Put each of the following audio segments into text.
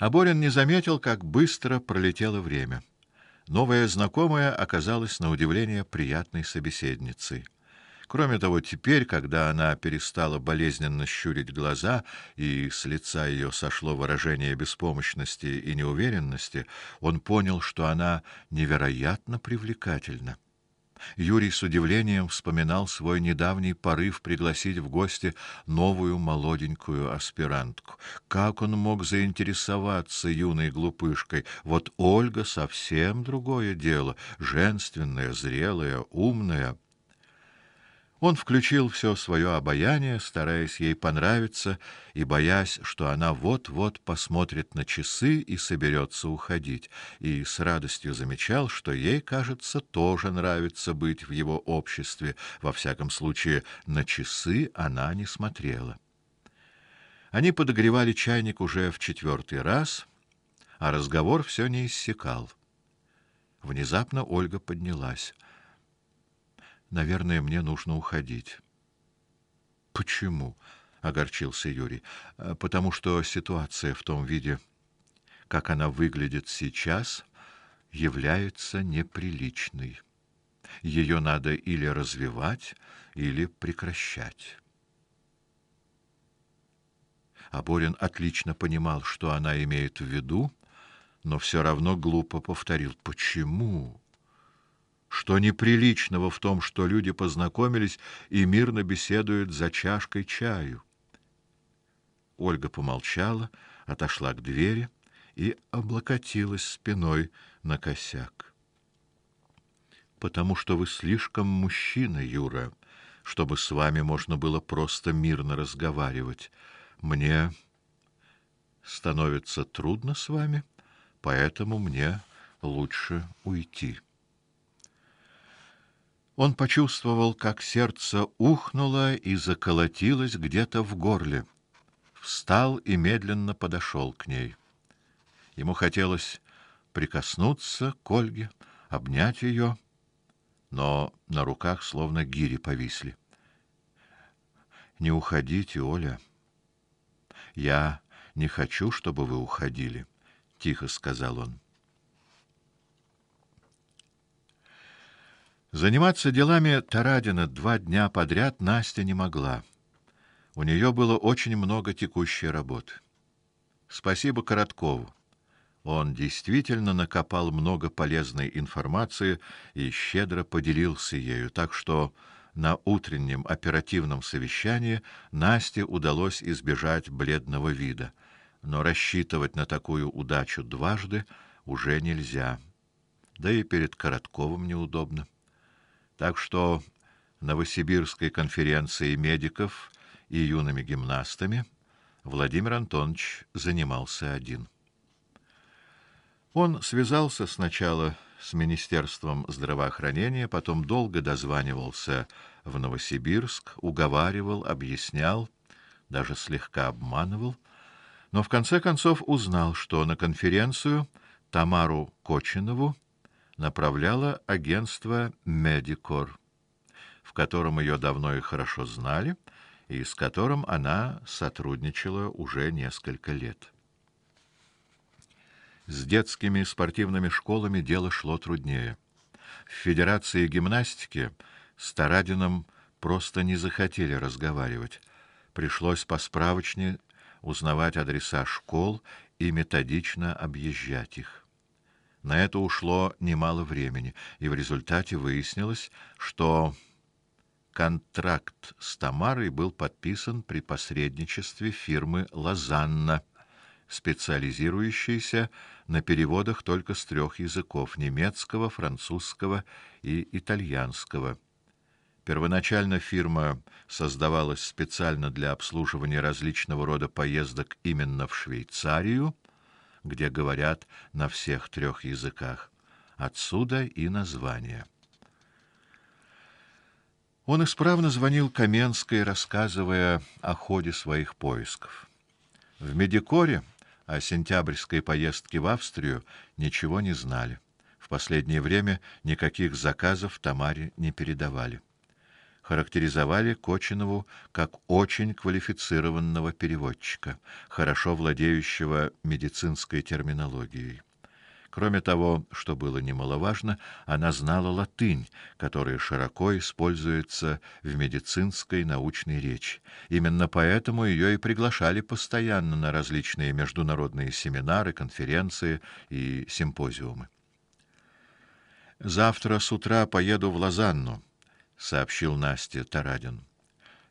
Аборин не заметил, как быстро пролетело время. Новая знакомая оказалась на удивление приятной собеседницей. Кроме того, теперь, когда она перестала болезненно щурить глаза и с лица ее сошло выражение беспомощности и неуверенности, он понял, что она невероятно привлекательна. Юрий с удивлением вспоминал свой недавний порыв пригласить в гости новую молоденькую аспирантку. Как он мог заинтересоваться юной глупышкой? Вот Ольга совсем другое дело, женственная, зрелая, умная. Он включил все свое обаяние, стараясь ей понравиться и боясь, что она вот-вот посмотрит на часы и соберется уходить, и с радостью замечал, что ей, кажется, тоже нравится быть в его обществе. Во всяком случае, на часы она не смотрела. Они подогревали чайник уже в четвертый раз, а разговор все не иссякал. Внезапно Ольга поднялась. Наверное, мне нужно уходить. Почему? огорчился Юрий. «Э, потому что ситуация в том виде, как она выглядит сейчас, является неприличной. Ее надо или развивать, или прекращать. Аборин отлично понимал, что она имеет в виду, но все равно глупо повторил: "Почему?" Что неприличного в том, что люди познакомились и мирно беседуют за чашкой чаю? Ольга помолчала, отошла к двери и облокотилась спиной на косяк. Потому что вы слишком мужчина, Юра, чтобы с вами можно было просто мирно разговаривать. Мне становится трудно с вами, поэтому мне лучше уйти. Он почувствовал, как сердце ухнуло и заколотилось где-то в горле. Встал и медленно подошел к ней. Ему хотелось прикоснуться к Ольге, обнять ее, но на руках словно гири повисли. Не уходите, Оля. Я не хочу, чтобы вы уходили, тихо сказал он. Заниматься делами Тарадина два дня подряд Настя не могла. У нее было очень много текущей работы. Спасибо Короткову. Он действительно накопал много полезной информации и щедро поделился ею, так что на утреннем оперативном совещании Насте удалось избежать бледного вида, но рассчитывать на такую удачу дважды уже нельзя. Да и перед Коротковым неудобно. Так что Новосибирской конференции медиков и юными гимнастами Владимир Антонович занимался один. Он связался сначала с Министерством здравоохранения, потом долго дозванивался в Новосибирск, уговаривал, объяснял, даже слегка обманывал, но в конце концов узнал, что на конференцию Тамару Кочинову направляло агентство Медикор, в котором ее давно и хорошо знали, и с которым она сотрудничала уже несколько лет. С детскими спортивными школами дело шло труднее. В Федерации гимнастики с Тарадином просто не захотели разговаривать. Пришлось по справочне узнавать адреса школ и методично объезжать их. На это ушло немало времени, и в результате выяснилось, что контракт с Тамарой был подписан при посредничестве фирмы Лозанна, специализирующейся на переводах только с трех языков: немецкого, французского и итальянского. Первоначально фирма создавалась специально для обслуживания различного рода поездок именно в Швейцарию, где говорят на всех трех языках. Отсюда и название. Он исправно звонил Каменской, рассказывая о ходе своих поисков. В Медикоре о сентябрьской поездке в Австрию ничего не знали. В последнее время никаких заказов Тамаре не передавали. Характеризовали Кочинову как очень квалифицированного переводчика, хорошо владеющего медицинской терминологией. Кроме того, что было немаловажно, она знала латынь, которая широко используется в медицинской научной речи. Именно поэтому ее и приглашали постоянно на различные международные семинары, конференции и симпозиумы. Завтра с утра поеду в Лозанну, сообщил Насте Тарадин.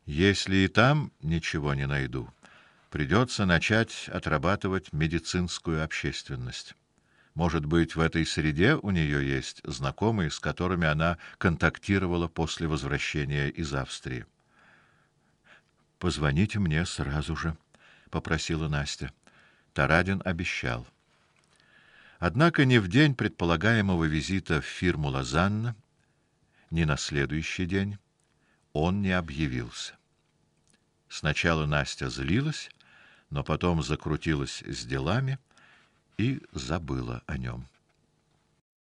Если и там ничего не найду, придется начать отрабатывать медицинскую общественность. Может быть, в этой среде у нее есть знакомые, с которыми она контактировала после возвращения из Австрии. Позвоните мне сразу же, попросила Настя. Тарадин обещал. Однако ни в день предполагаемого визита в фирму Лозанна, ни на следующий день он не объявился. Сначала Настя злилась, но потом закрутилась с делами и забыла о нем.